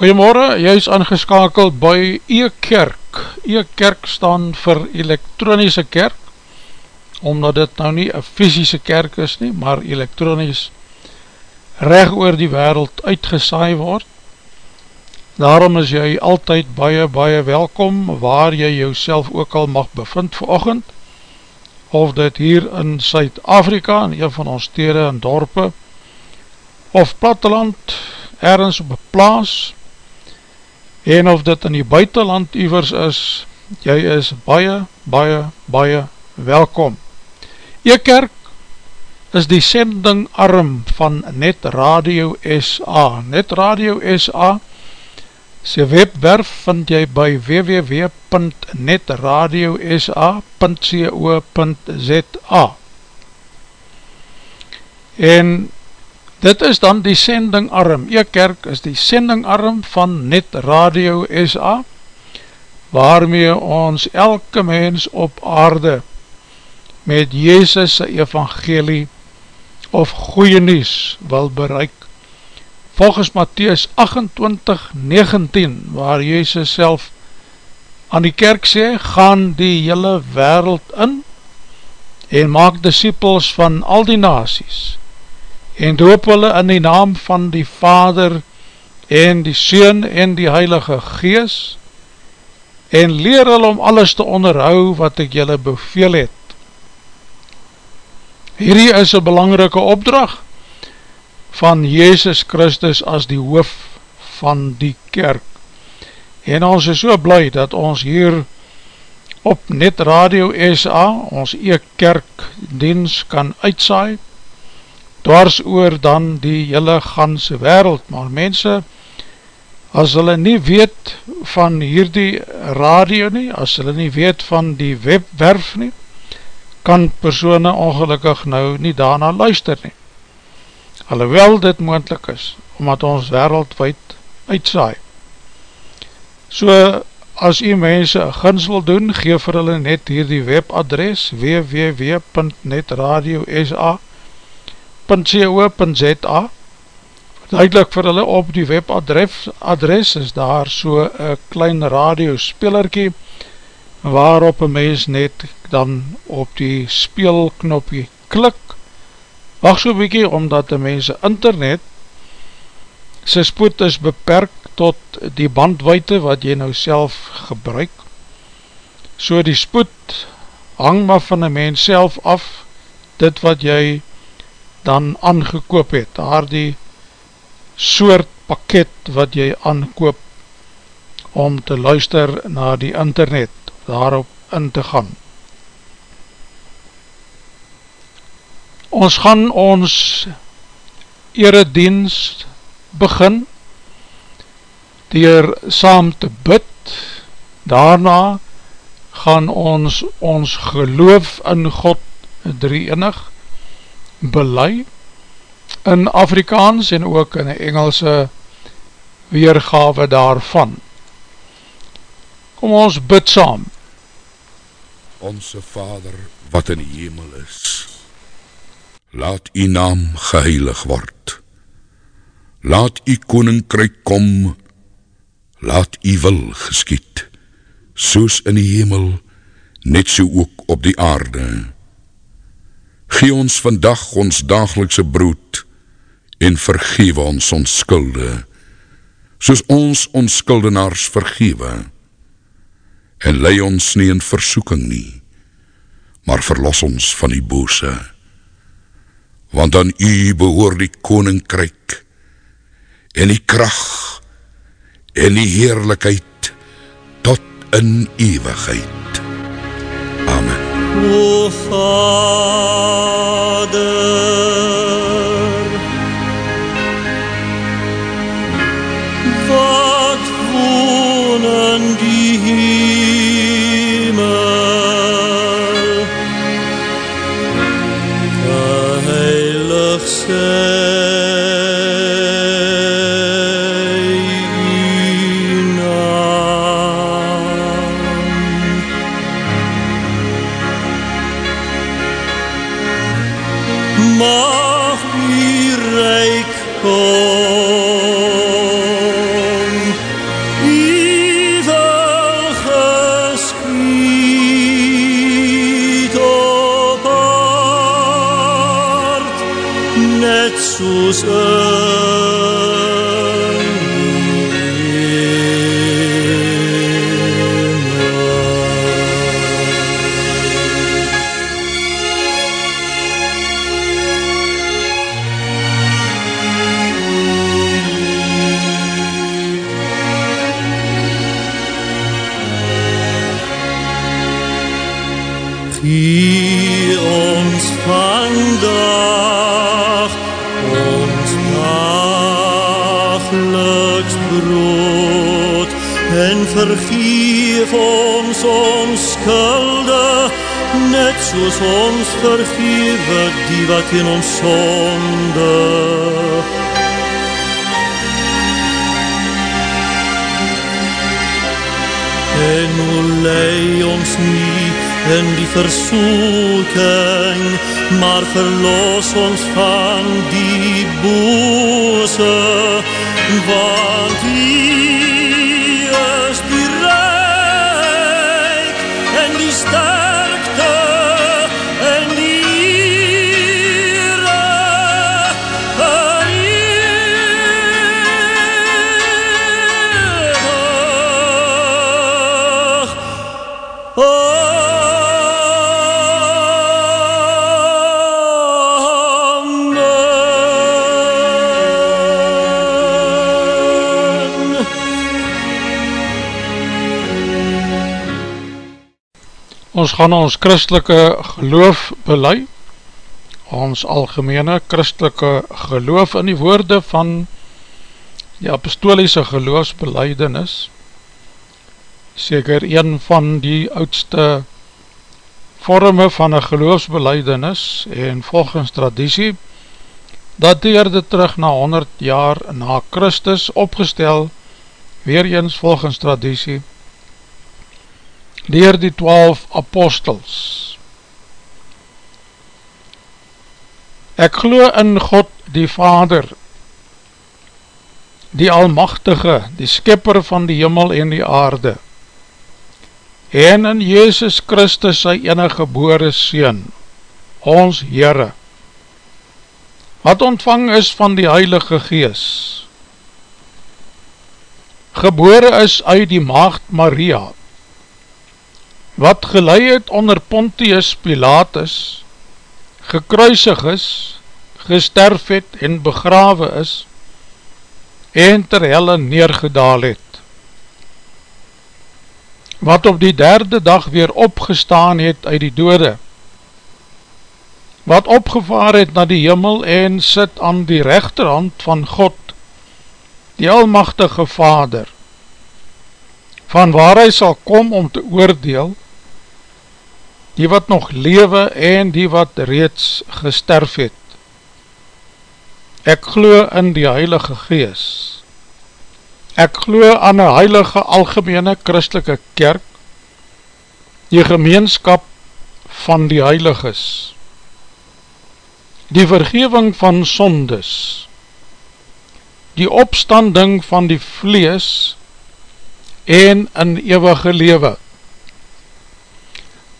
Goeiemorgen, jy is aangeskakeld by E-Kerk. E-Kerk staan vir elektronische kerk, omdat dit nou nie een fysische kerk is nie, maar elektronisch recht oor die wereld uitgesaai word. Daarom is jy altyd baie, baie welkom, waar jy jouself ook al mag bevind vir ochend, of dit hier in Suid-Afrika, in een van ons stede en dorpe, of platteland, ergens op een plaas, en of dit in die buitenland ivers is, jy is baie, baie, baie welkom. E-kerk is die sendingarm van Net Radio SA. Net Radio SA sy webwerf vind jy by www.netradiosa.co.za En Dit is dan die sendingarm, Ekerk is die sendingarm van Net Radio SA, waarmee ons elke mens op aarde met Jezus' evangelie of goeie nies wil bereik. Volgens Matthäus 28, 19, waar Jezus self aan die kerk sê, gaan die hele wereld in en maak disciples van al die nasies, en doop hulle in die naam van die Vader en die Seun en die Heilige Gees en leer hulle om alles te onderhou wat ek julle beveel het. Hierdie is een belangrike opdracht van Jezus Christus as die hoof van die kerk. En ons is so blij dat ons hier op Net Radio SA, ons e-kerk diens kan uitsaai, dwars oor dan die hele ganse wereld, maar mense, as hulle nie weet van hierdie radio nie, as hulle nie weet van die webwerf nie, kan persone ongelukkig nou nie daarna luister nie. Alhoewel dit moendlik is, omdat ons wereldwijd uitsaai. So, as jy mense een gins wil doen, geef vir hulle net hierdie webadres www.netradiosa.com www.co.za Duidelik vir hulle op die webadres adres is daar so een klein radiospelerkie waarop een mens net dan op die speelknopje klik. Wacht so bykie omdat die mense internet sy spoed is beperk tot die bandweite wat jy nou self gebruik. So die spoed hang maar van die mens self af dit wat jy dan aangekoop het, daar die soort pakket wat jy aankoop om te luister na die internet, daarop in te gaan. Ons gaan ons eredienst begin, dier saam te bid, daarna gaan ons ons geloof in God drie enig, belei in Afrikaans en ook in die Engelse weergave daarvan. Kom ons bid saam. Onse Vader wat in die hemel is, laat die naam geheilig word. Laat die koninkryk kom, laat die wil geskiet, soos in die hemel, net so ook op die aarde. Gee ons vandag ons dagelikse brood en vergewe ons ons skulde, soos ons ons skuldenaars vergewe. En lei ons nie in versoeking nie, maar verlos ons van die bose. Want aan u behoor die koninkryk en die kracht en die heerlijkheid tot in eeuwigheid. O Vader Ons gaan ons christelike geloof belei, ons algemene christelike geloof in die woorde van die apostoliese geloofsbeleidenis, seker een van die oudste vorme van een geloofsbeleidenis en volgens traditie, dateerde terug na 100 jaar na Christus opgestel, weer eens volgens traditie, dier die twaalf apostels. Ek glo in God die Vader, die Almachtige, die Skipper van die Himmel en die aarde, en in Jezus Christus sy enige gebore Seen, ons Heere, wat ontvang is van die Heilige Gees, gebore is uit die Maagd Maria, wat gelei het onder Pontius Pilatus, gekruisig is, gesterf het en begrawe is, en ter helle neergedaal het, wat op die derde dag weer opgestaan het uit die dode, wat opgevaar het na die jimmel en sit aan die rechterhand van God, die almachtige Vader, van waar hy sal kom om te oordeel, die wat nog lewe en die wat reeds gesterf het. Ek glo in die Heilige Gees. Ek glo aan een heilige algemene christelike kerk, die gemeenskap van die heiliges, die vergeving van sondes, die opstanding van die vlees en in eeuwige lewe.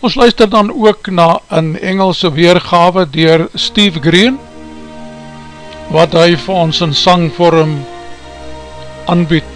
Ons luister dan ook na een Engelse weergawe dier Steve Green, wat hy vir ons in sangvorm aanbied.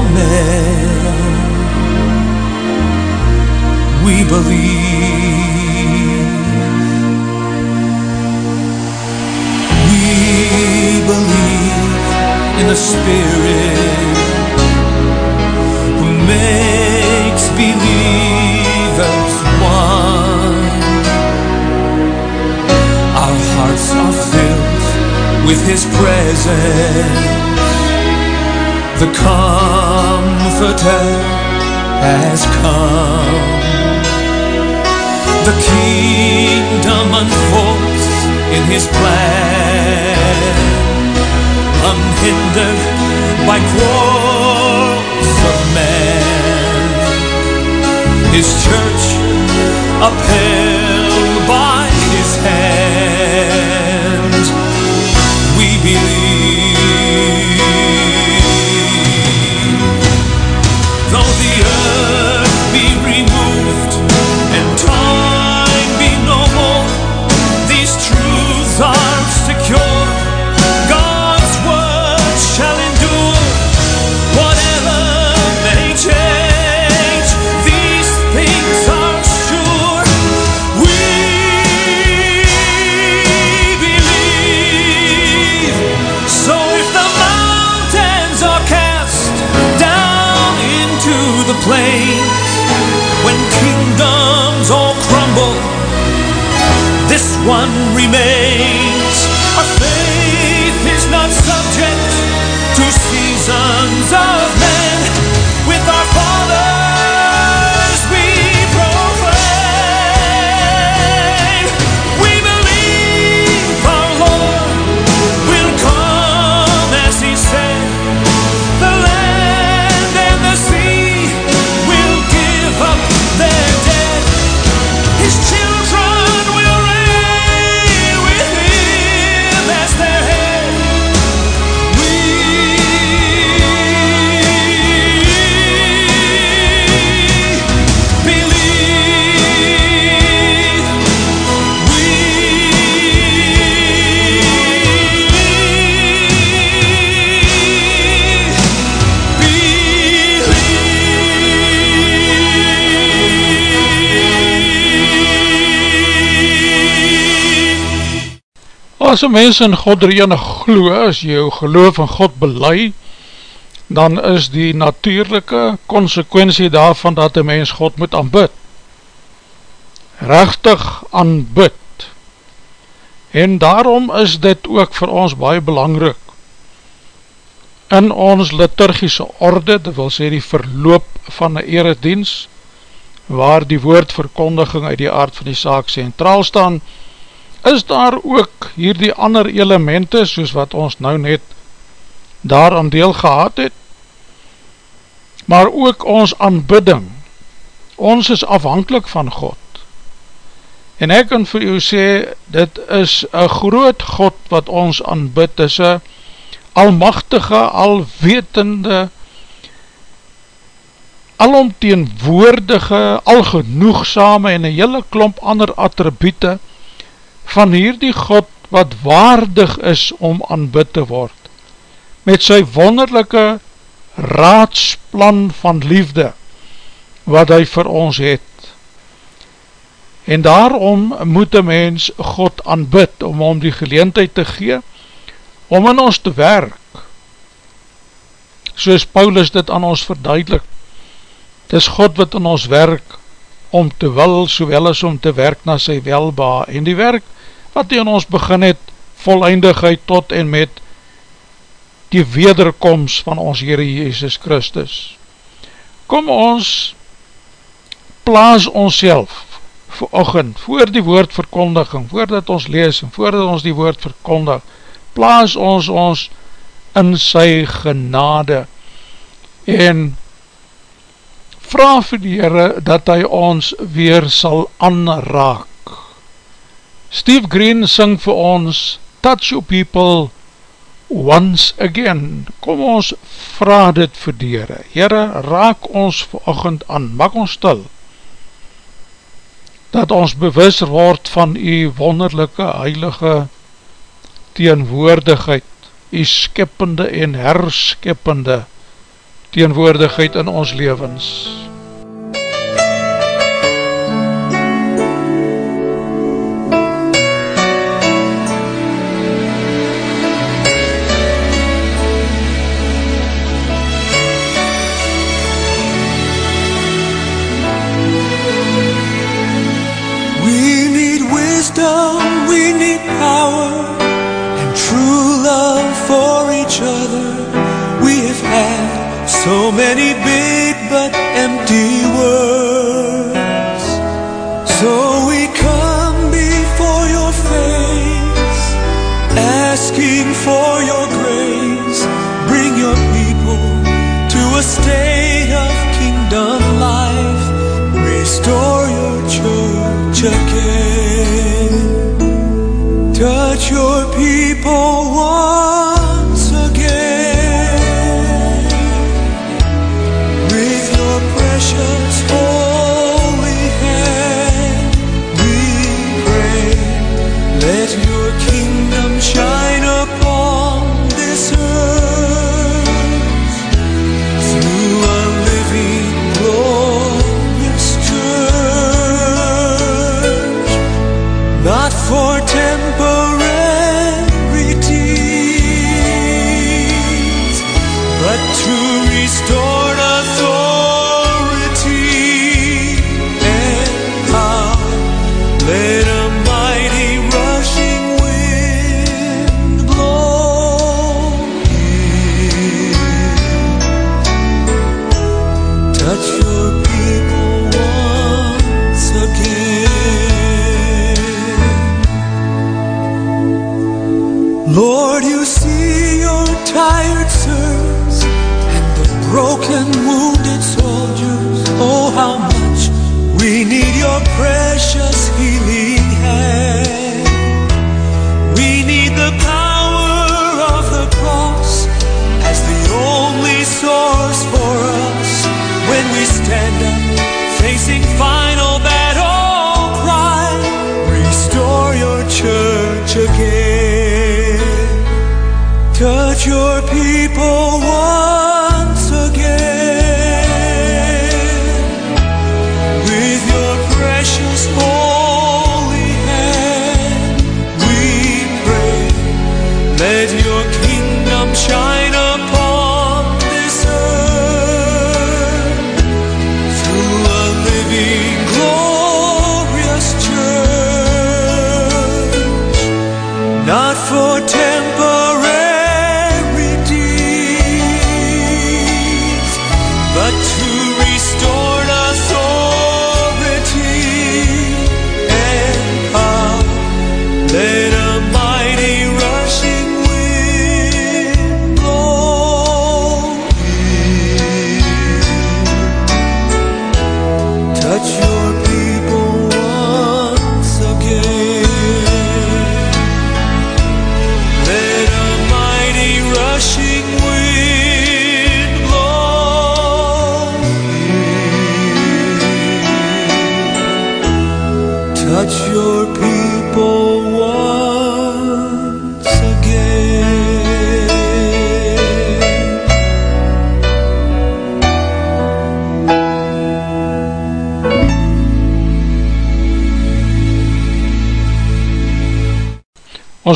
Men. We believe. We believe in the Spirit who makes believers one. Our hearts are filled with His presence. The Comforter has come. The kingdom unfolds in His plan, unhindered by quarrels of man. His church upheld As een mens in God reene glo, as jy jou geloof in God belei, dan is die natuurlijke consequentie daarvan dat een mens God moet aanbid. Rechtig aanbid. En daarom is dit ook vir ons baie belangrik. In ons liturgische orde, dit wil sê die verloop van een eredienst, waar die woordverkondiging uit die aard van die saak centraal staan, is daar ook hier die ander elemente, soos wat ons nou net daar aan deel gehad het, maar ook ons aanbidding. Ons is afhankelijk van God. En ek kan vir u sê, dit is een groot God wat ons aanbid, is een almachtige, alwetende, alomteenwoordige, algenoegsame en een hele klomp ander attribute van hierdie God wat waardig is om aanbid te word, met sy wonderlijke raadsplan van liefde, wat hy vir ons het. En daarom moet een mens God aanbid, om om die geleentheid te gee, om in ons te werk, soos Paulus dit aan ons verduidelik. Het is God wat in ons werk, om te wil, sowel as om te werk na sy welba, en die werk wat in ons begin het, voleindigheid tot en met die wederkomst van ons Heere Jezus Christus. Kom ons plaas ons self voor ochend, voor die woordverkondiging, voordat ons lees en voordat ons die woord verkondig, plaas ons ons in sy genade en vraag vir die Heere dat hy ons weer sal aanraak. Steve Green sing vir ons Touch your people once again. Kom ons vraag dit vir die Heere. Heere, raak ons verochend aan, maak ons stil dat ons bewus word van die wonderlijke heilige teenwoordigheid, die skippende en herskippende teenwoordigheid in ons levens. So many big but empty words. So we come before your face, asking for your grace. Bring your people to a state Touch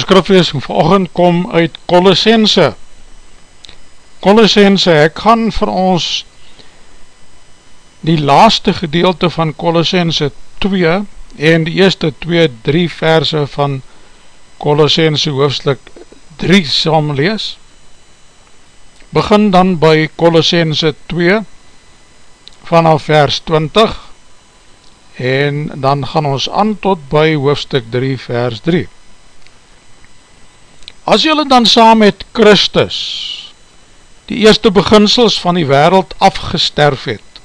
Ons skrifleesing vanochtend kom uit Colossense. Colossense, ek gaan vir ons die laaste gedeelte van Colossense 2 en die eerste 2, 3 verse van Colossense hoofdstuk 3 saam lees. begin dan by Colossense 2 vanaf vers 20 en dan gaan ons aan tot by hoofstuk 3 vers 3 As jylle dan saam met Christus die eerste beginsels van die wereld afgesterf het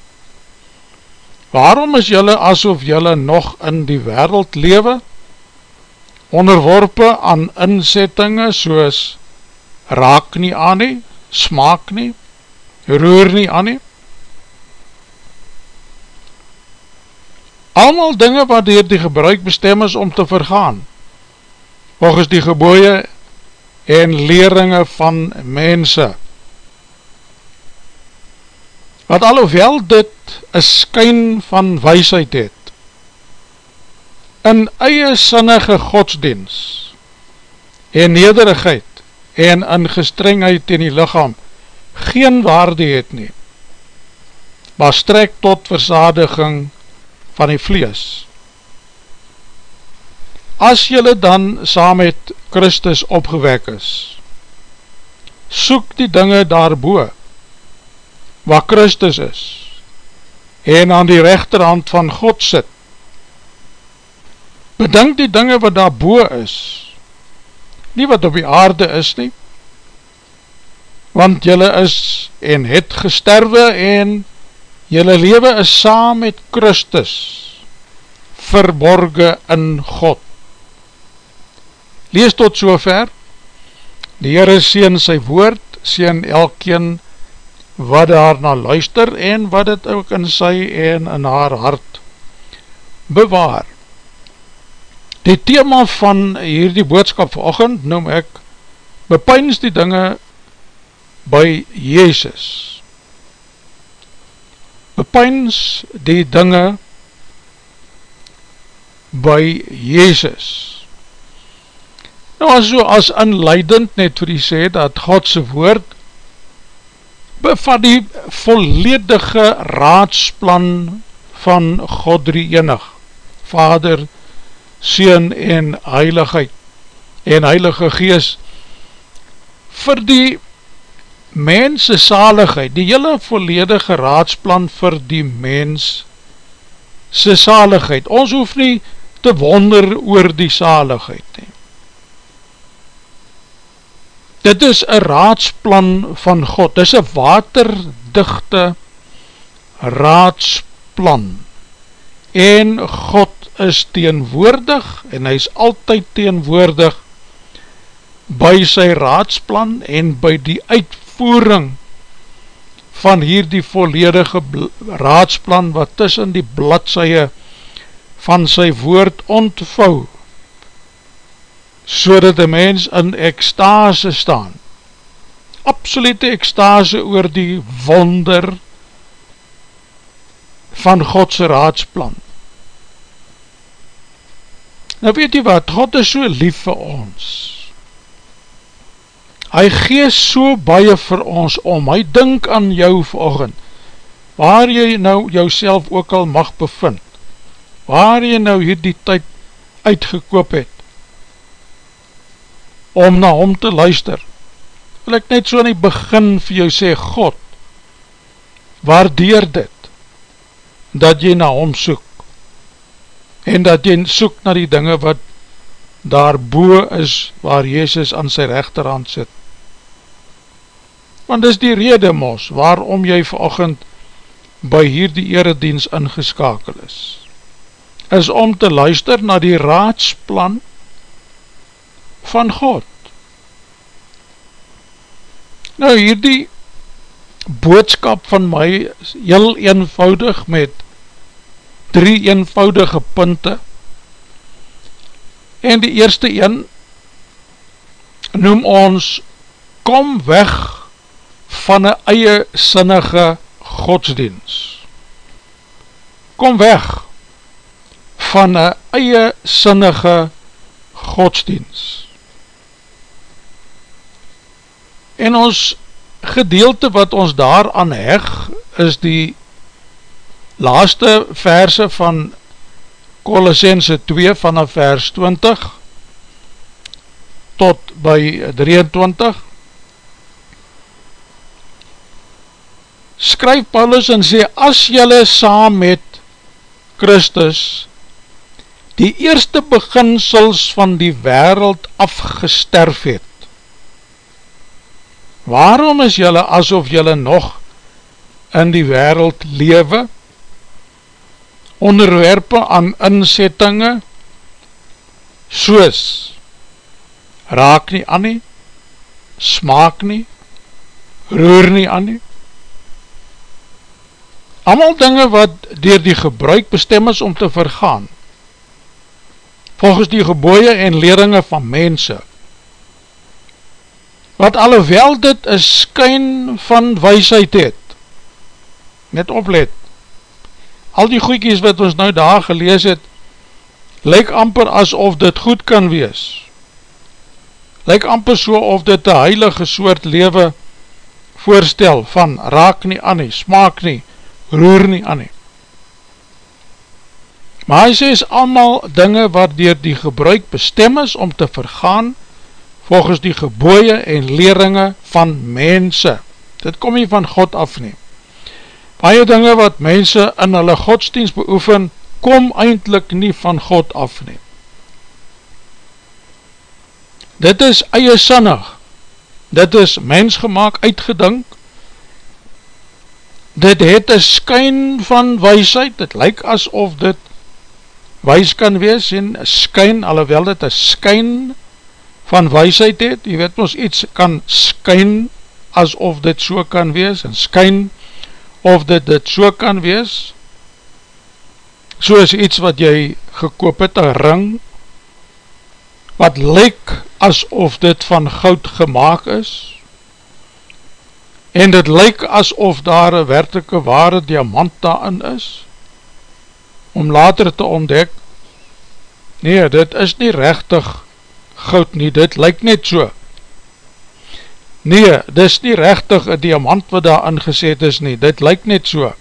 waarom is jylle asof jylle nog in die wereld lewe onderworpe aan inzettinge soos raak nie aan nie, smaak nie, roer nie aan nie. Almal dinge wat dier die gebruik bestem is om te vergaan, volgens die geboeie en leringe van mense. Wat alhoewel dit een skyn van weisheid het, in eie sinnige godsdienst en nederigheid en in gestrengheid in die lichaam geen waarde het nie, maar strek tot versadiging van die vlees. As jylle dan saam met Christus opgewek is, soek die dinge daarboe, waar Christus is, en aan die rechterhand van God sit, Bedink die dinge wat daar boe is, nie wat op die aarde is nie, want jylle is en het gesterwe en jylle lewe is saam met Christus, verborge in God. Lees tot so ver, die Heere sien sy woord, sien elkeen wat daarna luister en wat het ook in sy en in haar hart bewaar. Die thema van hierdie boodskap vanochtend noem ek Bepijns die dinge by Jezus. Bepijns die dinge by Jezus Nou as so as inleidend net vir die sê dat Godse woord bevat die volledige raadsplan van God drie enig Vader, Seen en Heiligheid en Heilige Gees vir die mense saligheid, die hele volledige raadsplan vir die mens se saligheid. Ons hoef nie te wonder oor die saligheid nie. Dit is een raadsplan van God, dit is een waterdichte raadsplan. En God is teenwoordig en hy is altyd teenwoordig by sy raadsplan en by die uitvoering van hierdie volledige raadsplan wat tussen die bladseie van sy woord ontvou so dat die mens in ekstase staan. Absolute ekstase oor die wonder van Godse raadsplan. Nou weet jy wat, God is so lief vir ons. Hy gees so baie vir ons om, hy dink aan jou vanochtend, waar jy nou jou ook al mag bevind, waar jy nou hier die tyd uitgekoop het, om na hom te luister, wil ek net so in die begin vir jou sê, God, waardeer dit, dat jy na hom soek, en dat jy soek na die dinge wat daar boe is waar Jezus aan sy rechterhand sit. Want dis die rede mos waarom jy verochend by hierdie eredienst ingeskakel is. Is om te luister na die raadsplan van God. Nou hierdie boodskap van my heel eenvoudig met drie eenvoudige punte. En die eerste een noem ons kom weg van een eie sinnige godsdienst. Kom weg van een eie sinnige godsdienst en ons gedeelte wat ons daar aan heg is die laaste verse van Colossense 2 vanaf vers 20 tot by 23 skryf Paulus en sê, as jylle saam met Christus die eerste beginsels van die wereld afgesterf het, waarom is jylle asof jylle nog in die wereld lewe, onderwerpe aan inzettinge, soos, raak nie aan nie, smaak nie, roer nie aan nie, Amal dinge wat dier die gebruik bestem is om te vergaan, volgens die geboeie en leringe van mense, wat alhoewel dit een skyn van weisheid het, net oplet, al die goeikies wat ons nou daar gelees het, lyk amper asof dit goed kan wees, lyk amper so of dit een heilige soort lewe voorstel, van raak nie aan nie, smaak nie, roer nie aan nie. Maar hy sê is allemaal dinge wat dier die gebruik bestem is om te vergaan volgens die geboeie en leringe van mense. Dit kom nie van God af nie. Baie dinge wat mense in hulle godsdienst beoefen, kom eindelijk nie van God af nie. Dit is eie sinnig, dit is mensgemaak uitgedink, dit het een skyn van weisheid, dit lyk asof dit weis kan wees, en skyn, alhoewel dit een skyn van weisheid het, jy weet ons iets kan skyn, asof dit so kan wees, en skyn, of dit dit so kan wees, so is iets wat jy gekoop het, een ring, wat lyk asof dit van goud gemaakt is, en dit lyk asof daar een werkelike ware diamant daarin is, om later te ontdek, nee, dit is nie rechtig goud nie, dit lyk net so. Nee, dit is nie rechtig een diamant wat daarin gezet is nie, dit lyk net so.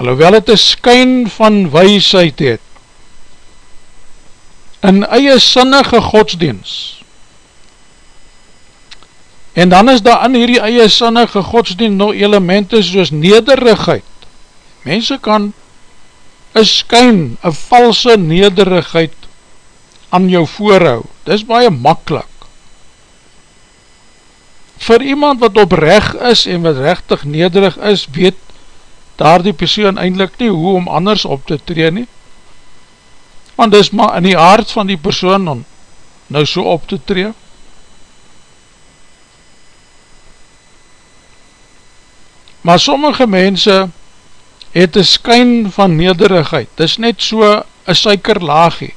Alhoewel het een skyn van weisheid het, in eie sinnige godsdienst. En dan is daar in hierdie eie sinnige godsdienst nog elemente soos nederigheid. Mense kan een skyn, een valse nederigheid aan jou voorhou. Dit is baie makkelijk. Voor iemand wat oprecht is en wat rechtig nederig is, weet daar die persoon eindelijk nie hoe om anders op te tree nie want dis maar in die aard van die persoon om nou so op te tree. Maar sommige mense het een skyn van nederigheid, dis net so een suikerlaagie.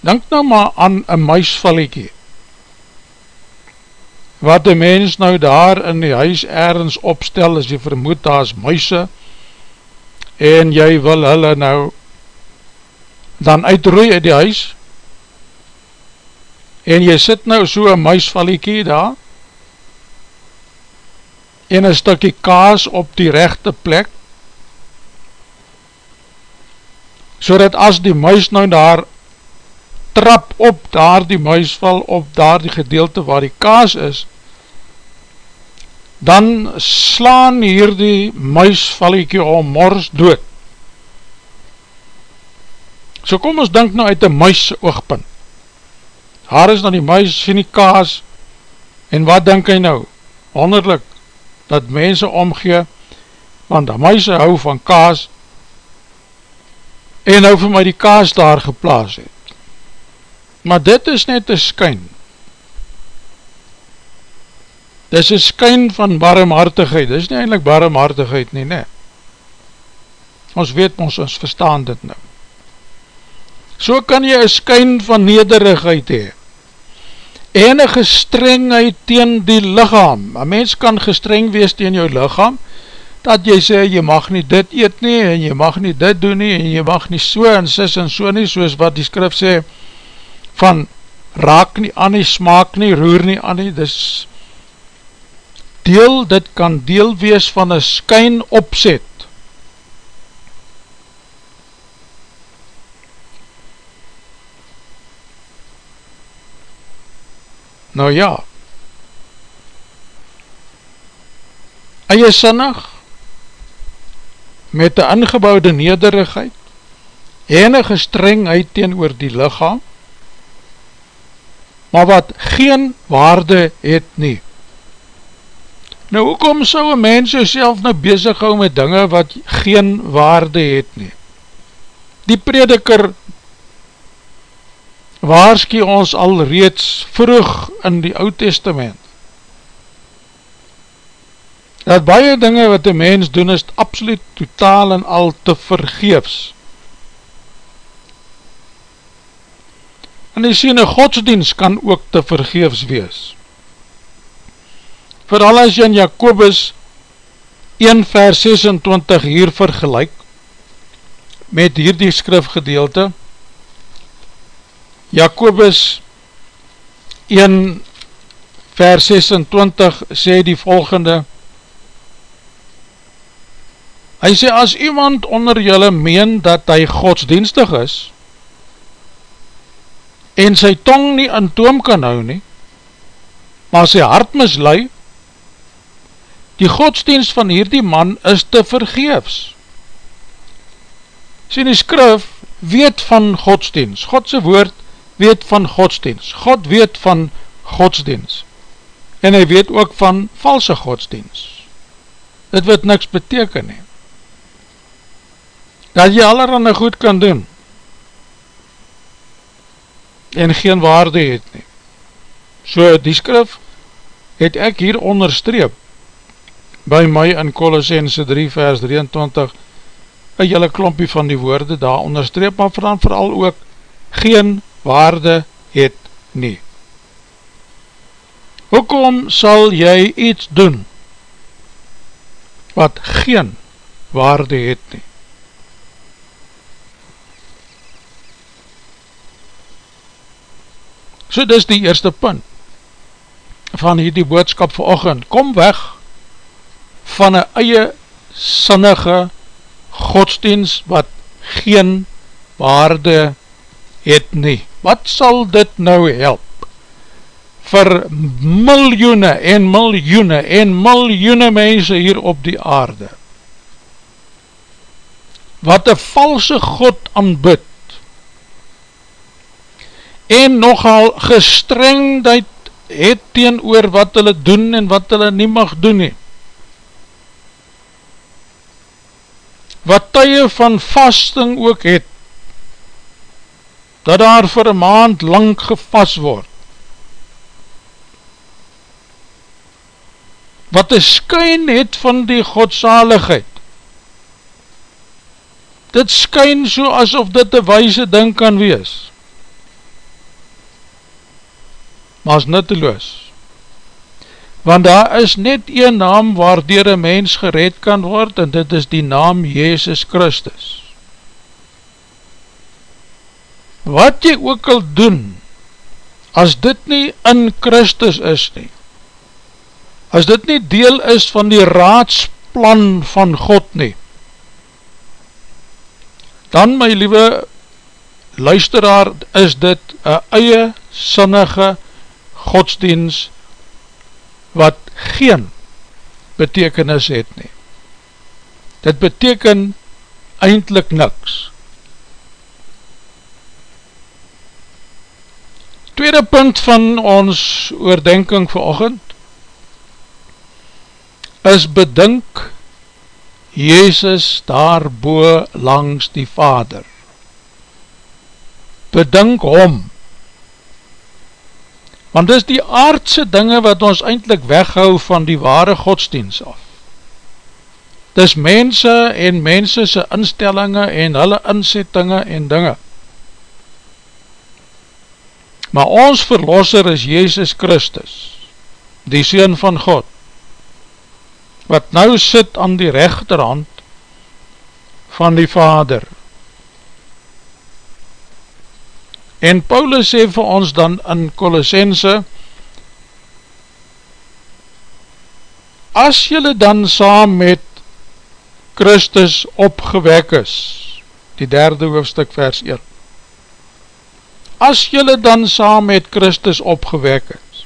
Denk nou maar aan een muisvalliekie, wat die mens nou daar in die huis ergens opstel, as jy vermoed daar is muise, en jy wil hulle nou dan uitroei uit die huis en jy sit nou so een muisvalliekie daar en een stukkie kaas op die rechte plek so dat as die muis nou daar trap op daar die muisval op daar die gedeelte waar die kaas is dan slaan hier die muisvalliekie om mors dood. So kom ons denk nou uit die muis oogpunt. Haar is dan die muis, sien die kaas, en wat denk hy nou? Wonderlik, dat mense omgee, want muis hou van kaas, en hou vir my die kaas daar geplaas het. Maar dit is net een skyn, Dis een skyn van barmhartigheid, dis nie eindelijk barmhartigheid nie, ne. Ons weet ons, ons verstaan dit nou. So kan jy een skyn van nederigheid hee, en een gestrengheid teen die lichaam. Een mens kan gestreng wees teen jou lichaam, dat jy sê, jy mag nie dit eet nie, en jy mag nie dit doen nie, en jy mag nie so en sis en so nie, soos wat die skrif sê, van raak nie aan nie, smaak nie, roer nie aan nie, dis deel, dit kan deel wees van een skyn opzet. Nou ja, eie sinnig, met een ingebouwde nederigheid, en een gestrengheid teen oor die lichaam, maar wat geen waarde het nie. Nou, hoekom sou een mens jouself nou bezig hou met dinge wat geen waarde het nie? Die prediker waarskie ons al reeds vroeg in die oud testament, dat baie dinge wat die mens doen is absoluut totaal en al te vergeefs. En die sien, een godsdienst kan ook te vergeefs wees. Vooral as in Jacobus 1 vers 26 hier vergelijk, met hierdie skrifgedeelte, Jacobus 1 vers 26 sê die volgende, hy sê as iemand onder julle meen dat hy godsdienstig is, en sy tong nie in toom kan hou nie, maar sy hart mislui, die godsdienst van hierdie man is te vergeefs. Sien die skrif weet van godsdienst, Godse woord weet van godsdienst, God weet van godsdienst, en hy weet ook van valse godsdienst. Dit wat niks beteken nie. Dat jy allerhande goed kan doen, en geen waarde het nie. So die skrif het ek hier onderstreep by my in Colossense 3 vers 23 een jylle klompie van die woorde daar onderstreep, maar vooral, vooral ook geen waarde het nie. Hoekom sal jy iets doen wat geen waarde het nie? So dis die eerste punt van hierdie boodskap vir ochend. Kom weg van een eie sinnige godsdienst wat geen waarde het nie. Wat sal dit nou help vir miljoene en miljoene en miljoene mense hier op die aarde? Wat een valse God aanbid en nogal gestrengdheid het teen oor wat hulle doen en wat hulle nie mag doen nie. Wat tye van vasting ook het, dat daar vir een maand lang gevast word. Wat een skyn het van die godsaligheid. Dit skyn so asof dit een wijze ding kan wees. maar is nutteloos. Want daar is net een naam waardoor een mens gered kan word en dit is die naam Jezus Christus. Wat jy ook al doen, as dit nie in Christus is nie, as dit nie deel is van die raadsplan van God nie, dan my liewe luisteraar, is dit een eie sinnige godsdienst wat geen betekenis het nie. Dit beteken eindelijk niks. Tweede punt van ons oordenking vir ochend is bedink Jezus daarboe langs die Vader. Bedink hom want dis die aardse dinge wat ons eindelijk weghou van die ware godsdienst af. Dis mense en mense se instellinge en hulle inzettinge en dinge. Maar ons verlosser is Jezus Christus, die Seen van God, wat nou sit aan die rechterhand van die Vader, En Paulus sê vir ons dan in Colossense, as jylle dan saam met Christus opgewek is, die derde hoofdstuk vers 1, as jylle dan saam met Christus opgewek is,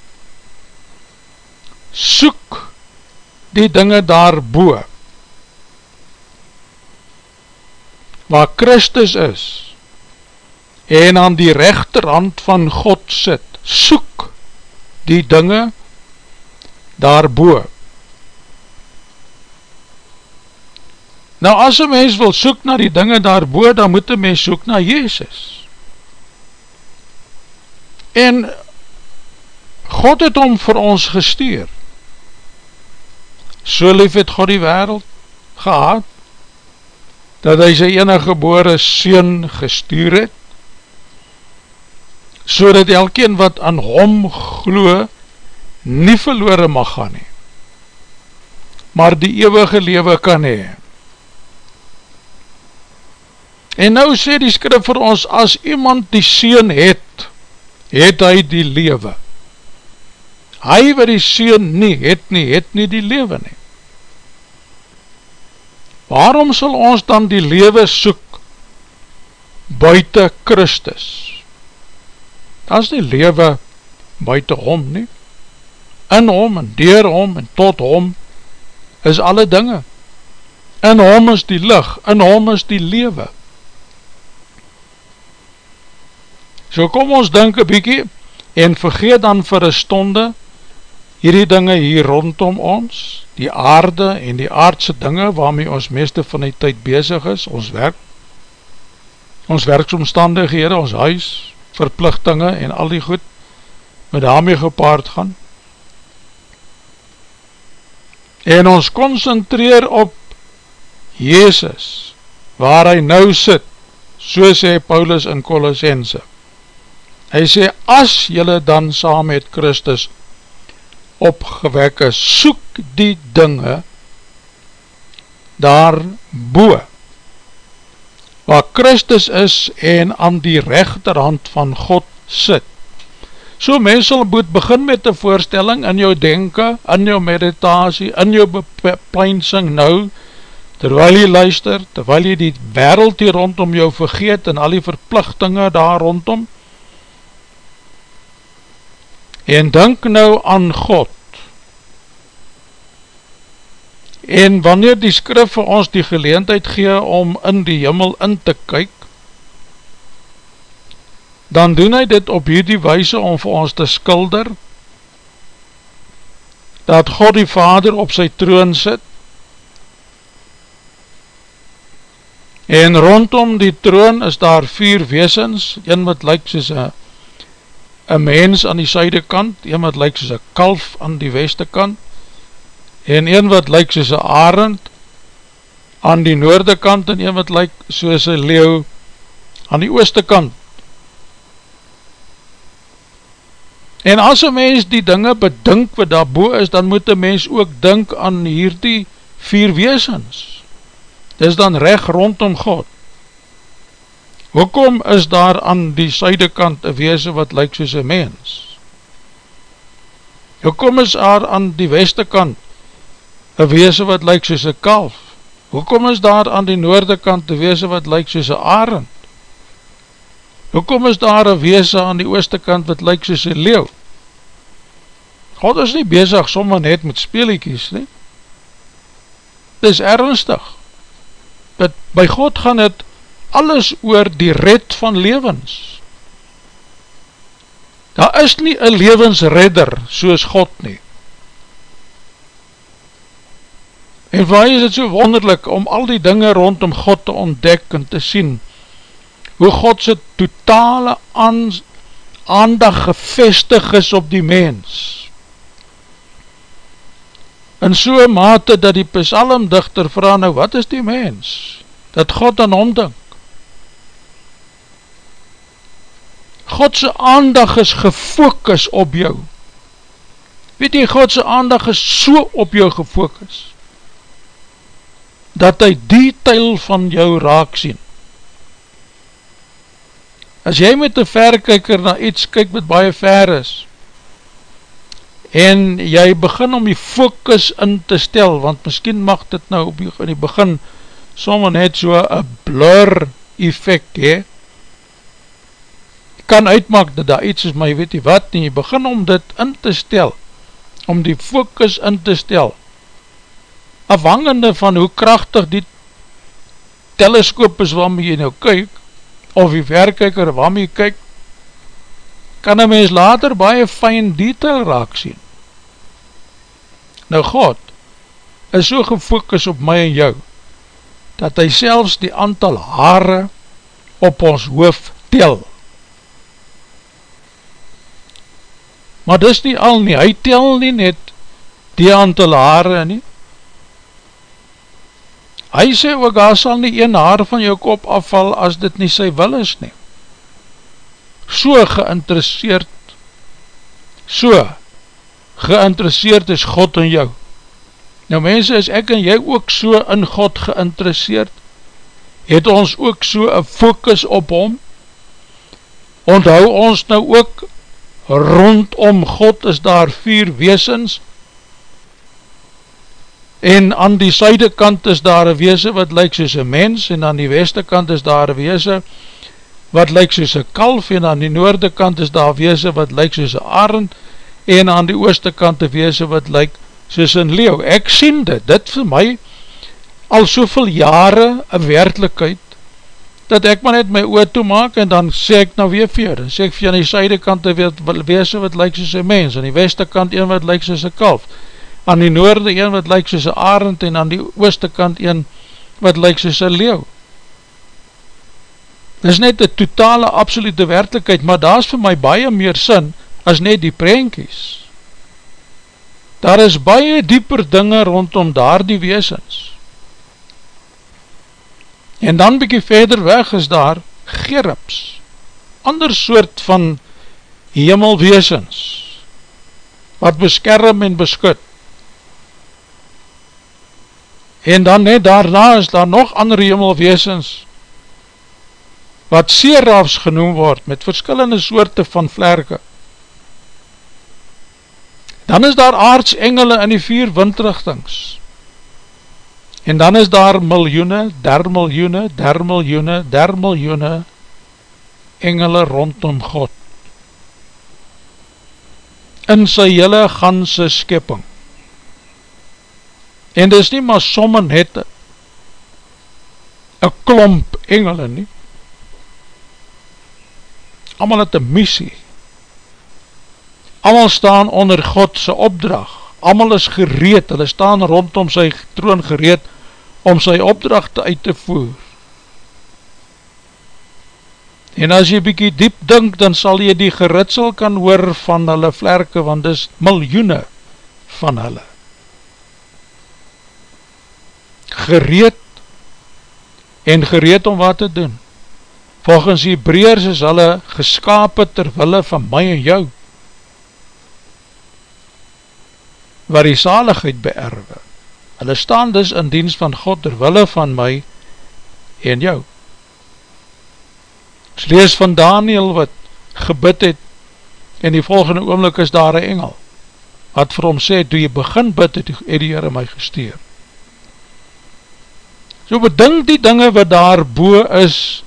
soek die dinge daarboe, waar Christus is, en aan die rechterhand van God sit, soek die dinge daarboe. Nou as een mens wil soek na die dinge daarboe, dan moet een mens soek na Jezus. En God het om vir ons gestuur. So lief het God die wereld gehad, dat hy sy enige gebore Seen gestuur het, so dat elkeen wat aan hom glo, nie verloore mag gaan nie, maar die eeuwige lewe kan hee. En nou sê die skrif vir ons, as iemand die Seen het, het hy die lewe. Hy wat die Seen nie het nie, het nie die lewe nie. Waarom sal ons dan die lewe soek buiten Christus? Dat is die lewe buiten hom nie. In hom en dier hom en tot hom is alle dinge. In hom is die licht, in hom is die lewe. So kom ons denk een bykie en vergeet dan vir een stonde hierdie dinge hier rondom ons, die aarde en die aardse dinge waarmee ons meeste van die tyd bezig is, ons werk, ons werksomstandighede, ons huis, verplichtinge en al die goed, met daarmee gepaard gaan. En ons concentreer op Jezus, waar hy nou sit, so sê Paulus in Colossense, Hy sê, as jylle dan saam met Christus opgewek is, soek die dinge daar boe, waar Christus is en aan die rechterhand van God sit. So mens sal moet begin met die voorstelling in jou denken, in jou meditasie, in jou bepleinsing nou, terwyl jy luister, terwyl jy die wereld hier rondom jou vergeet en al die verplichtinge daar rondom, en denk nou aan God. En wanneer die skrif vir ons die geleentheid gee om in die jimmel in te kyk dan doen hy dit op hierdie wijse om vir ons te skulder dat God die Vader op sy troon sit en rondom die troon is daar vier weesens, een wat lyk soos een een mens aan die syde kant, een wat lyk soos een kalf aan die weste kant, en een wat lyk soos een arend aan die noorde kant, en een wat lyk soos een leeuw aan die ooste kant. En as een mens die dinge bedink wat daarboe is, dan moet een mens ook dink aan hierdie vier weesens. Dit is dan recht rondom God. Hoekom is daar aan die suidekant een weese wat lyk soos een mens? Hoekom is daar aan die westekant een weese wat lyk soos een kalf? Hoekom is daar aan die noordekant een weese wat lyk soos een arend? Hoekom is daar een weese aan die oostekant wat lyk soos een leeuw? God is nie bezig sommer net met speeliekies nie. Dit is ernstig. By God gaan het alles oor die red van levens. Daar is nie een levensredder soos God nie. En waar is het so wonderlik om al die dinge rondom God te ontdek en te sien, hoe God sy totale aandag gevestig is op die mens. In so mate dat die psalmdichter vraag nou, wat is die mens? Dat God aan hom dink. Godse aandag is gefokus op jou. Weet jy, Godse aandag is so op jou gefokus, dat hy die tyl van jou raak sien. As jy met een verkyker na iets kyk wat baie ver is, en jy begin om die focus in te stel, want miskien mag dit nou op die, in die begin sommer net so een blur effect hee, kan uitmaak dat daar iets is, maar jy weet nie wat nie, jy begin om dit in te stel, om die focus in te stel, afhangende van hoe krachtig die teleskoop is waarmee jy nou kyk, of die verkyker waarmee jy kyk, kan een mens later baie fijn detail raak sien. Nou God is so gefokus op my en jou, dat hy selfs die aantal haare op ons hoof tel. Maar dis nie al nie, hy tel nie net die aantal haare nie. Hy sê ook, daar sal nie een haar van jou kop afval as dit nie sy wil is nie. So geïnteresseerd, so geïnteresseerd is God in jou. Nou mense, is ek en jy ook so in God geïnteresseerd? Het ons ook so een focus op hom? Onthou ons nou ook rondom God is daar vier weesens en aan die syde kant is daar een weese wat lyk soos een mens en aan die weste kant is daar een weese wat lyk soos een kalf en aan die noorde kant is daar een weese wat lyk soos een arend en aan die ooste kant een weese wat lyk soos een leeuw. Ek sien dit, dit vir my al soveel jare een werkelijkheid dat ek maar net my oor toe maak en dan sê ek nou weer vir dan sê ek vir aan die syde kant een weese wat lyk soos een mens, aan die weste kant een wat lyk soos een kalf, aan die noorde een wat lyk soos een arend en aan die ooste kant een wat lyk soos een leeuw. Dit is net die totale absolute werkelijkheid, maar daar is vir my baie meer sin as net die prentjies. Daar is baie dieper dinge rondom daar die weesens. En dan bykie verder weg is daar gerrips, ander soort van hemelweesens, wat beskerm en beskut. En dan net daarna is daar nog ander hemelweesens, wat serafs genoem word, met verskillende soorte van vlerke. Dan is daar aardsengele in die vier windrichtings, En dan is daar miljoene, der miljoene, der miljoene, der miljoene engele rondom God. In sy hele ganse skepping. En dis nie maar somme net een klomp engele nie. Amal het een missie. Amal staan onder Godse opdracht. Amal is gereed, hulle staan rondom sy troon gereed, om sy opdracht uit te voer. En as jy bykie diep dink, dan sal jy die geritsel kan hoor van hulle vlerke, want dis miljoene van hulle. Gereed en gereed om wat te doen. Volgens die breers is hulle geskapen terwille van my en jou, waar die zaligheid beerwe. Hulle staan dus in dienst van God terwille van my en jou. Ons lees van Daniel wat gebid het en die volgende oomlik is daar een engel wat vir hom sê, toe jy begin bid het, het die Heere my gesteer. So bedink die dinge wat daar boe is,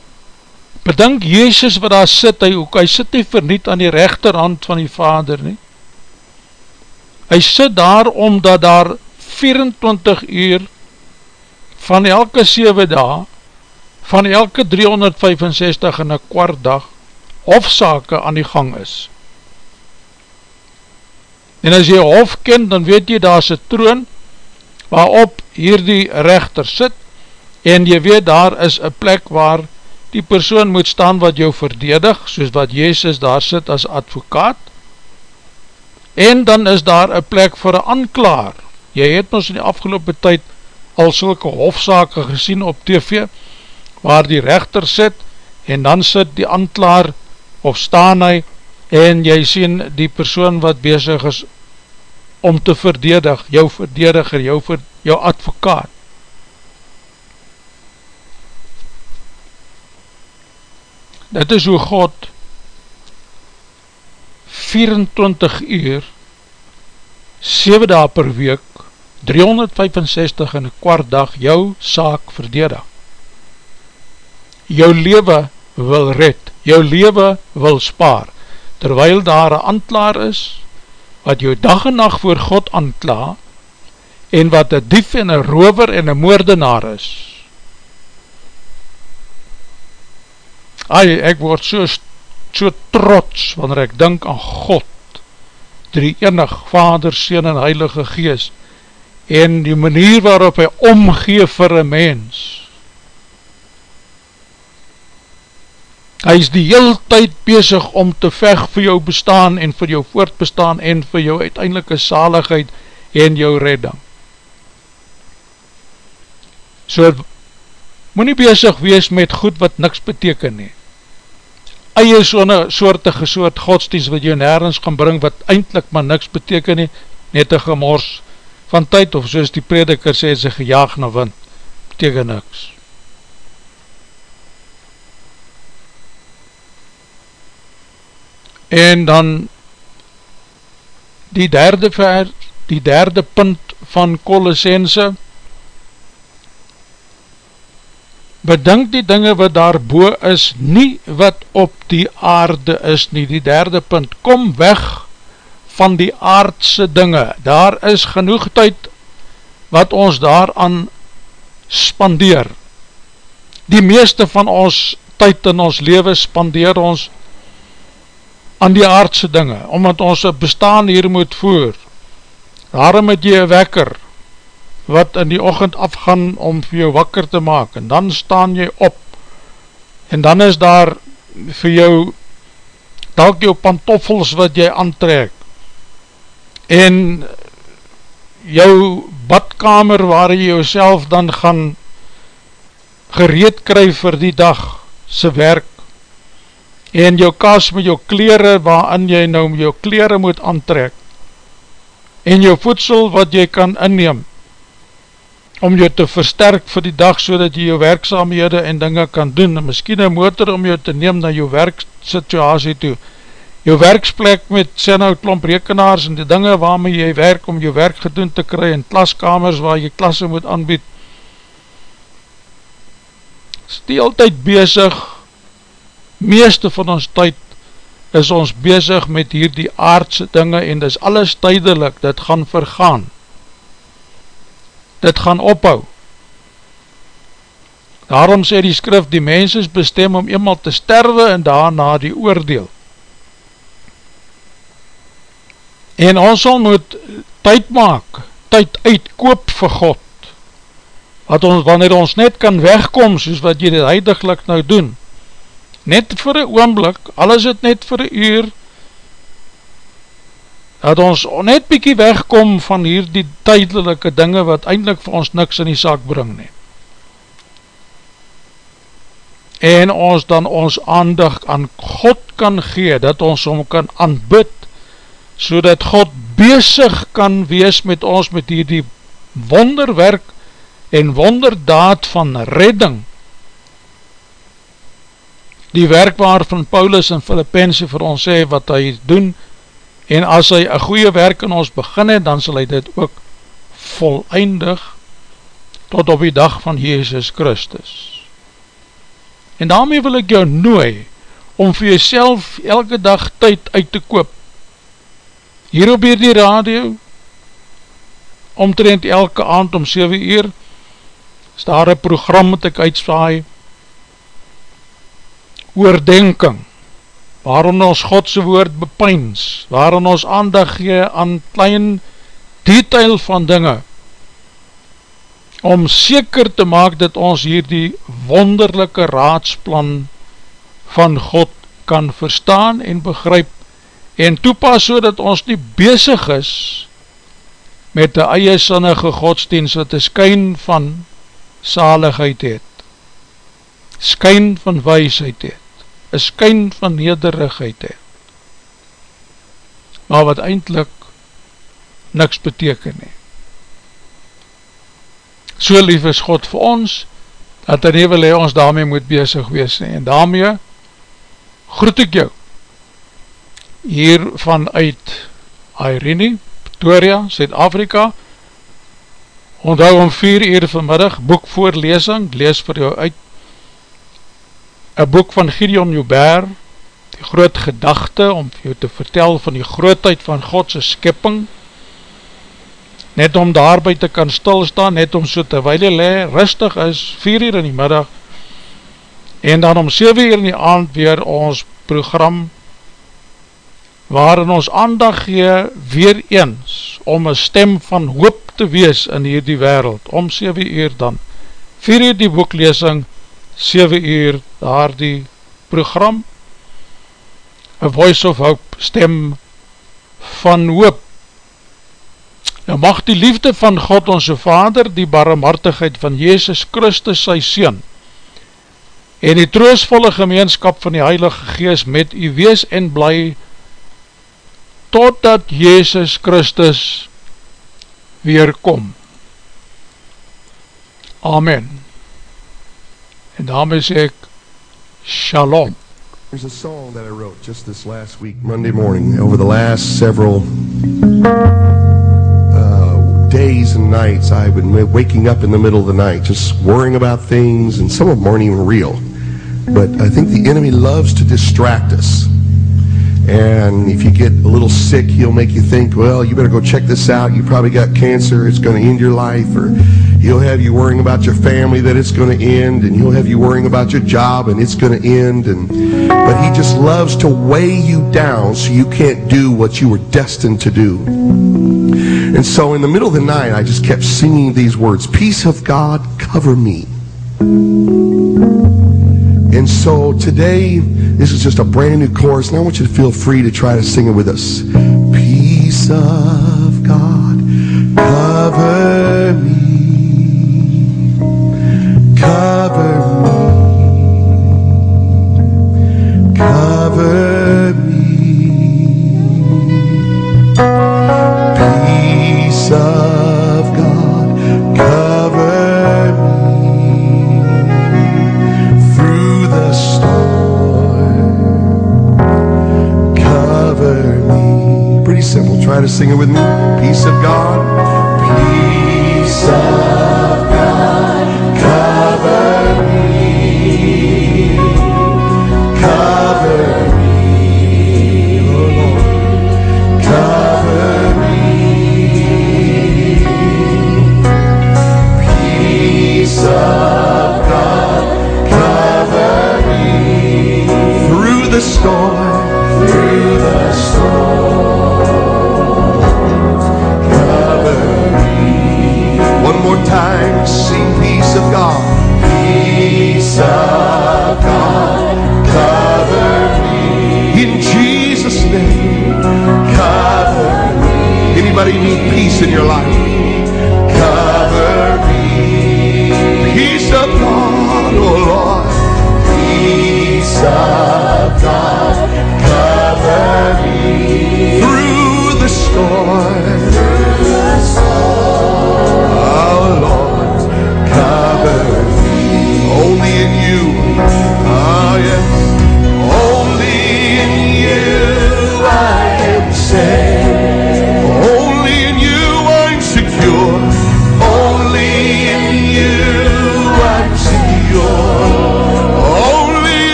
bedink Jezus wat daar sit, hy, ook, hy sit nie verniet aan die rechterhand van die Vader nie. Hy sit daar omdat daar 24 uur van elke 7 dag van elke 365 in een kwart dag hofzake aan die gang is. En as jy hof ken, dan weet jy daar is een troon waarop hier die rechter sit en jy weet daar is een plek waar die persoon moet staan wat jou verdedig, soos wat Jezus daar sit as advokaat en dan is daar een plek vir een anklaar Jy het ons in die afgelopen tyd al sulke hofzake gesien op tv, waar die rechter sit, en dan sit die antlaar, of staan hy, en jy sien die persoon wat bezig is, om te verdedig, jou verdediger, jou, ver, jou advokaat. Dit is hoe God 24 uur 7 dae per week 365 in een kwart dag jou saak verdedig. Jou lewe wil red, jou lewe wil spaar, terwyl daar een antlaar is, wat jou dag en nacht voor God aankla, en wat een dief en een rover en een moordenaar is. Ai, ek word so, so trots, wanneer ek denk aan God, drie enig Vader, Seen en Heilige Geest, en die manier waarop hy omgeef vir een mens, Hy is die heel tyd bezig om te veg vir jou bestaan en vir jou voortbestaan en vir jou uiteindelike saligheid en jou redding. So, moet nie bezig wees met goed wat niks beteken nie. Eie so'n soortige soort godsdienst wat jou nergens gaan bring wat eindelijk maar niks beteken nie, net een gemors van tyd of soos die prediker sê, sy gejaag na wind, beteken niks. en dan die derde vers, die derde punt van Colossense, bedink die dinge wat daarboe is, nie wat op die aarde is nie, die derde punt, kom weg van die aardse dinge, daar is genoeg tyd wat ons daaraan spandeer, die meeste van ons tyd in ons leven spandeer ons aan die aardse dinge, omdat ons bestaan hier moet voer. Daarom het jy een wekker, wat in die ochend afgaan om vir jou wakker te maak, en dan staan jy op, en dan is daar vir jou, dalk jou pantoffels wat jy aantrek, en jou badkamer waar jy jouself dan gaan gereed kry vir die dag, se werk, en jou kas met jou kleren waarin jy nou jou kleren moet aantrek en jou voedsel wat jy kan inneem om jou te versterk vir die dag so dat jy jou werkzaamhede en dinge kan doen. En miskien een motor om jou te neem na jou werksituasie toe jou werksplek met sê nou klomp rekenaars en die dinge waarmee jy werk om jou werk gedoen te kry en klaskamers waar jy klasse moet aanbied is die altyd bezig meeste van ons tyd is ons bezig met hier die aardse dinge en dis alles tydelik, dit gaan vergaan. Dit gaan ophou. Daarom sê die skrif, die mens is bestem om eenmaal te sterwe en daarna die oordeel. En ons sal moet tyd maak, tyd uitkoop vir God, wat ons, wanneer ons net kan wegkom, soos wat jy dit huidiglik nou doen, net vir een oomblik, alles het net vir een uur, dat ons net bykie wegkom van hier die tydelike dinge wat eindelijk vir ons niks in die zaak bring nie. En ons dan ons aandig aan God kan gee, dat ons om kan aanbid, so dat God bezig kan wees met ons met hier die wonderwerk en wonderdaad van redding, die werk waarvan Paulus in Filippense vir ons sê wat hy doen en as hy een goeie werk in ons begin het, dan sal hy dit ook volleindig tot op die dag van Jezus Christus. En daarmee wil ek jou nooi om vir jyself elke dag tyd uit te koop. Hier op hier die radio, omtrent elke aand om 7 uur, is daar een program wat ek uitsaai, oordenking, waarom ons Godse woord bepyns, waarom ons aandag gee aan klein detail van dinge, om seker te maak dat ons hier die wonderlijke raadsplan van God kan verstaan en begryp en toepas so dat ons nie bezig is met die eie sinnige godsdienst wat die skyn van saligheid het, skyn van weisheid het. een skyn van nederigheid het, maar wat eindelijk niks beteken nie. So lief is God vir ons, dat hy nie wil hy ons daarmee moet bezig wees nie, en daarmee groet ek jou, hier vanuit Irene, Pretoria, Zuid-Afrika, onthou om 4 uur vanmiddag, boekvoorlesing, lees vir jou uit. Een boek van Gideon Joubert, die groot gedachte om jou te vertel van die grootheid van Godse skipping, net om daarby te kan stilstaan, net om so terwijl jy le, rustig is, 4 uur in die middag, en dan om 7 uur in die aand weer ons program, waarin ons aandag gee, weer eens, om een stem van hoop te wees in hierdie wereld, om 7 uur dan, 4 uur die boeklesing, 7 uur daar die program, A Voice of Hope, stem van hoop. Nou mag die liefde van God onze Vader, die barmhartigheid van Jezus Christus sy Seen, en die troosvolle gemeenskap van die Heilige Gees met u wees en bly, totdat Jezus Christus weerkom. Amen. En daarmee sê ek, Shalom. There's a song that I wrote just this last week, Monday morning, over the last several uh, days and nights. I've been waking up in the middle of the night, just worrying about things, and some of them aren't even real. But I think the enemy loves to distract us. And if you get a little sick, he'll make you think, well, you better go check this out. You probably got cancer. It's going to end your life. Or he'll have you worrying about your family that it's going to end. And he'll have you worrying about your job and it's going to end. And, but he just loves to weigh you down so you can't do what you were destined to do. And so in the middle of the night, I just kept singing these words, peace of God, cover me. And so today, this is just a brand new chorus, and I want you to feel free to try to sing it with us. Peace of God, cover me, cover singing with me?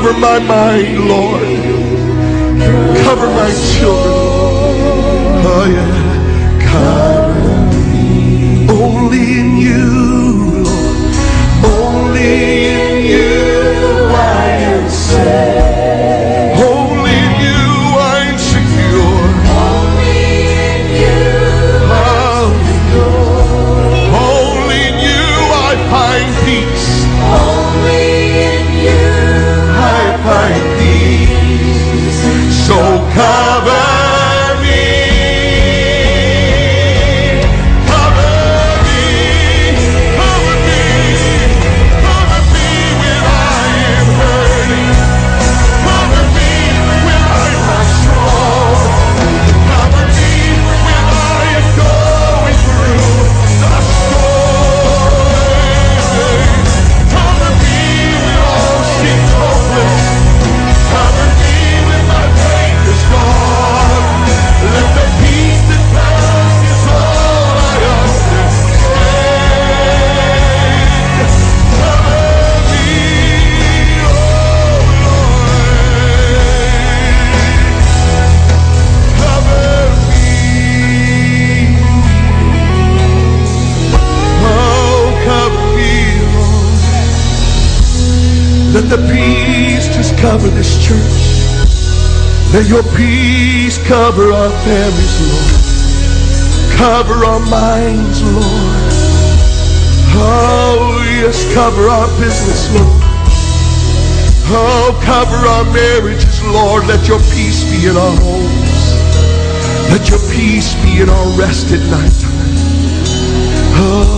Cover my mind, Lord. Cover my children. Oh, yeah. Cover me. Only in you, Lord. Only in you. truth. Let your peace cover our families, Lord. Cover our minds, Lord. Oh, yes, cover our business, Lord. Oh, cover our marriages, Lord. Let your peace be in our homes. Let your peace be in our rest at night time. Oh,